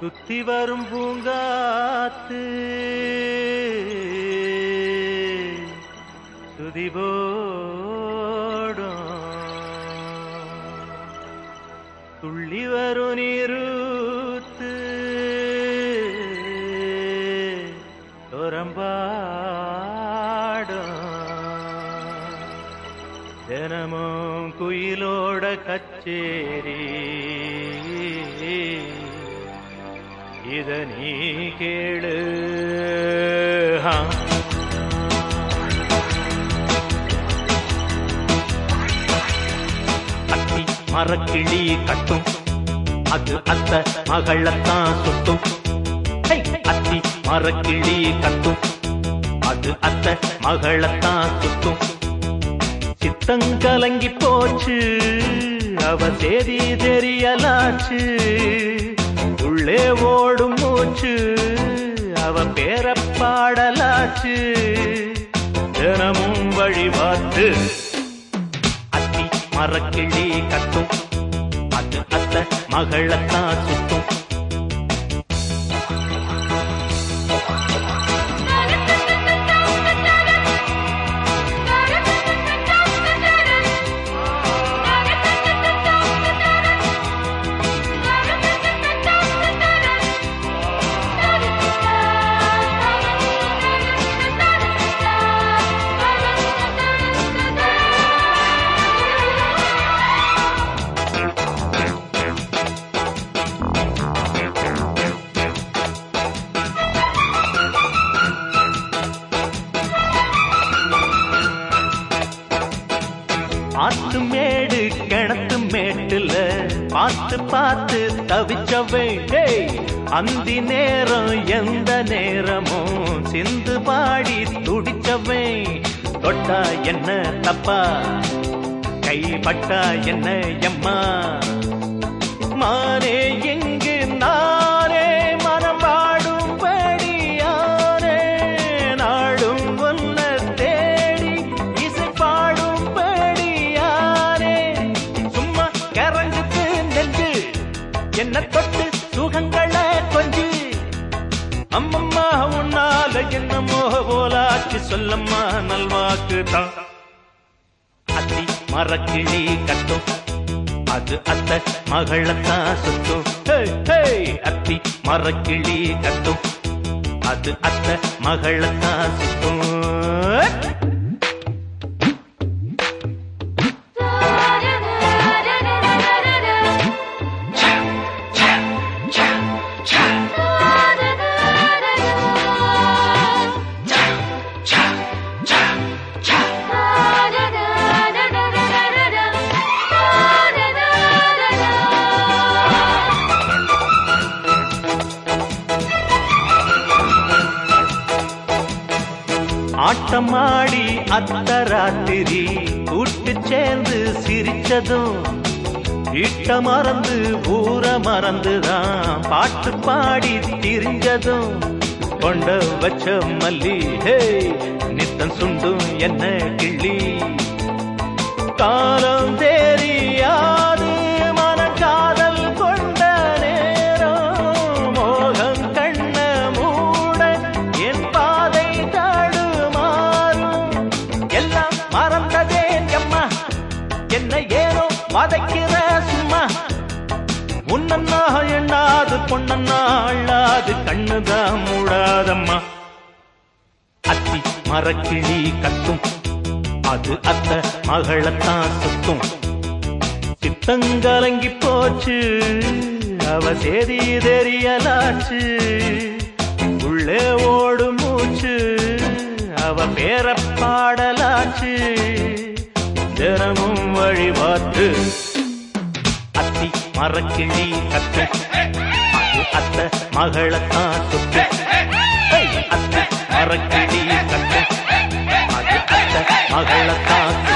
சுத்தி வரும் பூங்காத்து. துதிபோடும் துள்ளி வரும் நீருத்து. துறம்பாடும். தினமும் குயிலோட கச்சேரி. இத நீ கேளு. அத்தி மரக்கிளி கட்டும். அது அத்த மகளத்தான் சுட்டும். அத்தி மரக்கிளி கட்டும். அது அத்த மகளத்தான் சுட்டும். சித்தம் கலங்கி போச்சு அவ தேதி தெரியலாச்சு. உள்ளே ஓடும் மூச்சு அவ பேர பாடலாச்சு தினமும் வழிபாட்டு அத்தி மரக்கிளி கட்டும். அது அத்த மகளத்தான் சுத்தும். மேட்டுல பார்த்து பார்த்து தவிச்சவே அந்தி நேரம் எந்த நேரமும் சிந்து பாடி துடிச்சவே தொட்டா என்ன தப்பா? கைப்பட்டா என்ன எம்மா? மானே என்ன தொட்டு சுகங்களை கொஞ்சி. அம்மம்மா உன்னால என்னமோ போலாச்சு சொல்லம்மா நல்வாக்கு தான். அத்தி மரக்கிளி கட்டும். அது அத்த மகளத்தான் சுத்தும். அத்தி மரக்கிளி கட்டும். அது அத்த மகளத்தான் சுத்தும். ஆட்டமாடி அத்தராத்திரி கூட்டு சேர்ந்து சிரிச்சதும் இட்ட மறந்து ஊற மறந்துதான். பாட்டு பாடி திரிஞ்சதும் கொண்ட வச்ச மல்லி. ஹே நித்தம் சுண்டும் என்ன ஏனோ வதைக்கிற சும்மா. உன்னண்ணா எண்ணாது பொன்னன்னா அள்ளாது கண்ணுதான் மூடாதம்மா. அத்தி மரக்கிளி கத்தும். அது அத்த மகளத்தான் சுத்தும். சித்தங்கலங்கி போச்சு அவ சேதி தெரியலாச்சு. உள்ளே ஓடும் மூச்சு அவ பேர பாடலாச்சு. தினமும் வழிபாட்டு அத்தி மரக்கிளி கத்து அத்த மகளத்தான் சுத்து. அத்தி மரக்கிளி கத்து அது அத்த மகளத்தான் சுத்து.